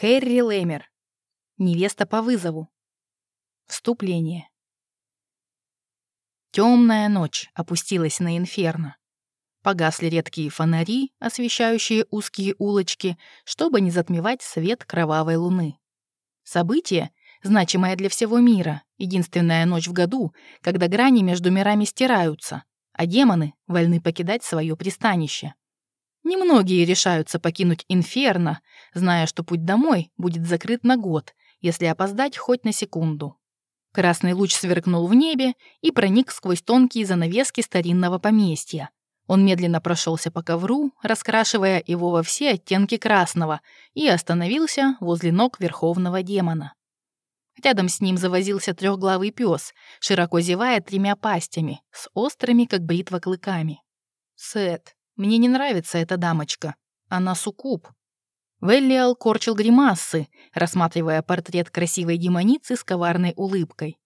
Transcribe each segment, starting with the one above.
Кэрри Лэмер. Невеста по вызову. Вступление. Темная ночь опустилась на инферно. Погасли редкие фонари, освещающие узкие улочки, чтобы не затмевать свет кровавой луны. Событие, значимое для всего мира, единственная ночь в году, когда грани между мирами стираются, а демоны вольны покидать свое пристанище. Немногие решаются покинуть инферно, зная, что путь домой будет закрыт на год, если опоздать хоть на секунду. Красный луч сверкнул в небе и проник сквозь тонкие занавески старинного поместья. Он медленно прошелся по ковру, раскрашивая его во все оттенки красного, и остановился возле ног верховного демона. Рядом с ним завозился трехглавый пес, широко зевая тремя пастями, с острыми, как бритва, клыками. «Сет, мне не нравится эта дамочка. Она суккуб». Веллиал корчил гримасы, рассматривая портрет красивой демоницы с коварной улыбкой.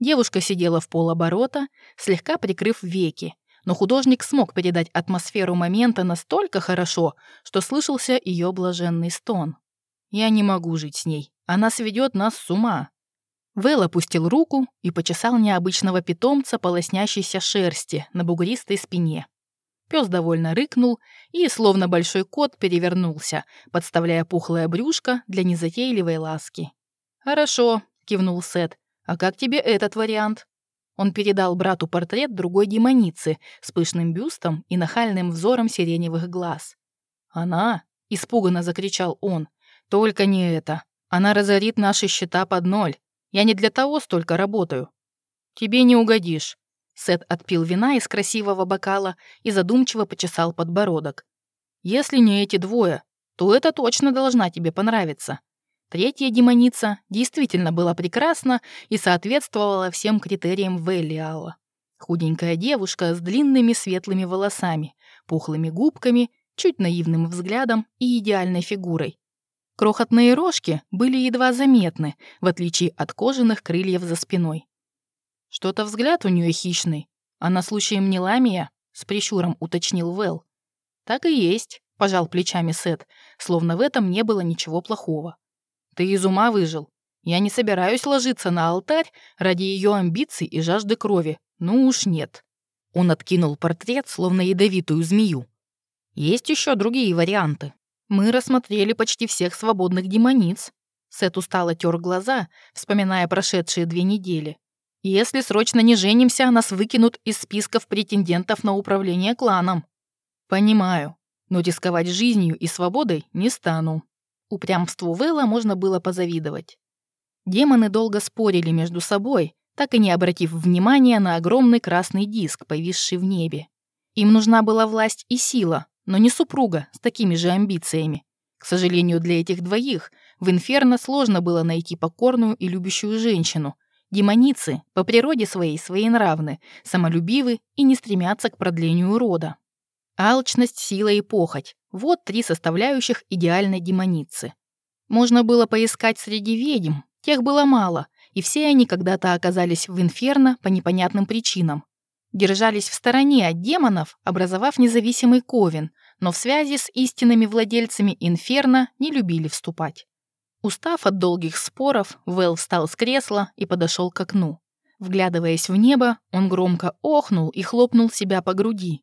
Девушка сидела в полоборота, слегка прикрыв веки, но художник смог передать атмосферу момента настолько хорошо, что слышался ее блаженный стон. «Я не могу жить с ней. Она сведет нас с ума». Вэл опустил руку и почесал необычного питомца по лоснящейся шерсти на бугристой спине. Пес довольно рыкнул и, словно большой кот, перевернулся, подставляя пухлое брюшко для незатейливой ласки. «Хорошо», — кивнул Сет. «А как тебе этот вариант?» Он передал брату портрет другой демоницы с пышным бюстом и нахальным взором сиреневых глаз. «Она?» — испуганно закричал он. «Только не это. Она разорит наши счета под ноль. Я не для того столько работаю». «Тебе не угодишь. Сет отпил вина из красивого бокала и задумчиво почесал подбородок. «Если не эти двое, то это точно должна тебе понравиться». Третья демоница действительно была прекрасна и соответствовала всем критериям Веллиала. Худенькая девушка с длинными светлыми волосами, пухлыми губками, чуть наивным взглядом и идеальной фигурой. Крохотные рожки были едва заметны, в отличие от кожаных крыльев за спиной. Что-то взгляд у нее хищный. А на случаем не ламия? С прищуром уточнил Вэл. Так и есть, пожал плечами Сет, словно в этом не было ничего плохого. Ты из ума выжил. Я не собираюсь ложиться на алтарь ради ее амбиций и жажды крови. Ну уж нет. Он откинул портрет, словно ядовитую змею. Есть еще другие варианты. Мы рассмотрели почти всех свободных демониц. Сет устало тер глаза, вспоминая прошедшие две недели. Если срочно не женимся, нас выкинут из списков претендентов на управление кланом. Понимаю, но рисковать жизнью и свободой не стану. Упрямству Вэлла можно было позавидовать. Демоны долго спорили между собой, так и не обратив внимания на огромный красный диск, повисший в небе. Им нужна была власть и сила, но не супруга с такими же амбициями. К сожалению, для этих двоих в Инферно сложно было найти покорную и любящую женщину, Демоницы по природе своей своенравны, самолюбивы и не стремятся к продлению рода. Алчность, сила и похоть — вот три составляющих идеальной демоницы. Можно было поискать среди ведьм, тех было мало, и все они когда-то оказались в инферно по непонятным причинам. Держались в стороне от демонов, образовав независимый ковен, но в связи с истинными владельцами инферно не любили вступать. Устав от долгих споров, Вэл встал с кресла и подошел к окну. Вглядываясь в небо, он громко охнул и хлопнул себя по груди.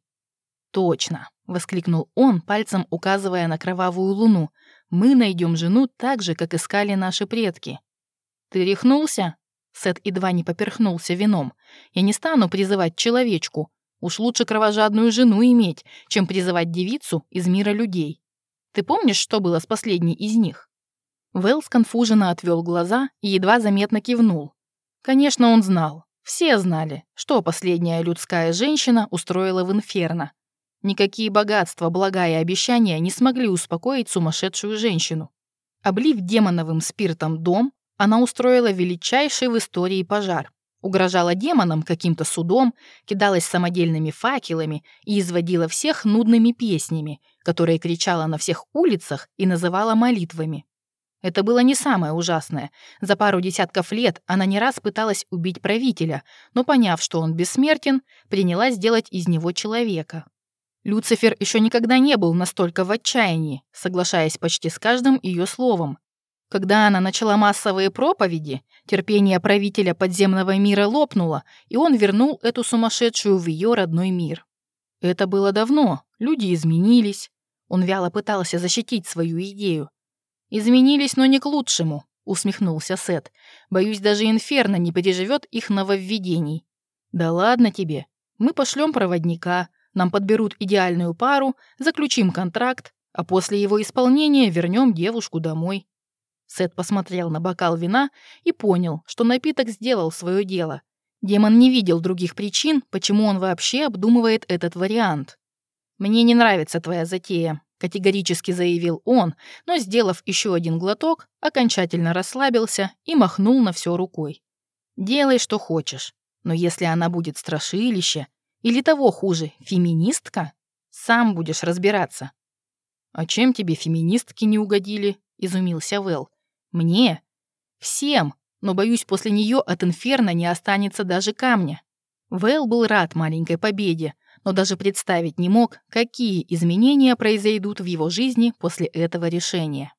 «Точно!» — воскликнул он, пальцем указывая на кровавую луну. «Мы найдем жену так же, как искали наши предки». «Ты рехнулся?» Сет едва не поперхнулся вином. «Я не стану призывать человечку. Уж лучше кровожадную жену иметь, чем призывать девицу из мира людей. Ты помнишь, что было с последней из них?» Вэл сконфуженно отвел глаза и едва заметно кивнул. Конечно, он знал. Все знали, что последняя людская женщина устроила в инферно. Никакие богатства, блага и обещания не смогли успокоить сумасшедшую женщину. Облив демоновым спиртом дом, она устроила величайший в истории пожар. Угрожала демонам каким-то судом, кидалась самодельными факелами и изводила всех нудными песнями, которые кричала на всех улицах и называла молитвами. Это было не самое ужасное. За пару десятков лет она не раз пыталась убить правителя, но, поняв, что он бессмертен, принялась сделать из него человека. Люцифер еще никогда не был настолько в отчаянии, соглашаясь почти с каждым ее словом. Когда она начала массовые проповеди, терпение правителя подземного мира лопнуло, и он вернул эту сумасшедшую в ее родной мир. Это было давно, люди изменились. Он вяло пытался защитить свою идею. «Изменились, но не к лучшему», — усмехнулся Сет. «Боюсь, даже Инферно не переживет их нововведений». «Да ладно тебе. Мы пошлем проводника, нам подберут идеальную пару, заключим контракт, а после его исполнения вернем девушку домой». Сет посмотрел на бокал вина и понял, что напиток сделал свое дело. Демон не видел других причин, почему он вообще обдумывает этот вариант. «Мне не нравится твоя затея», — категорически заявил он, но, сделав еще один глоток, окончательно расслабился и махнул на все рукой. «Делай, что хочешь, но если она будет страшилище, или того хуже, феминистка, сам будешь разбираться». «А чем тебе феминистки не угодили?» — изумился Вэл. Мне? Всем, но, боюсь, после нее от Инферно не останется даже камня. Вэл был рад маленькой победе, но даже представить не мог, какие изменения произойдут в его жизни после этого решения.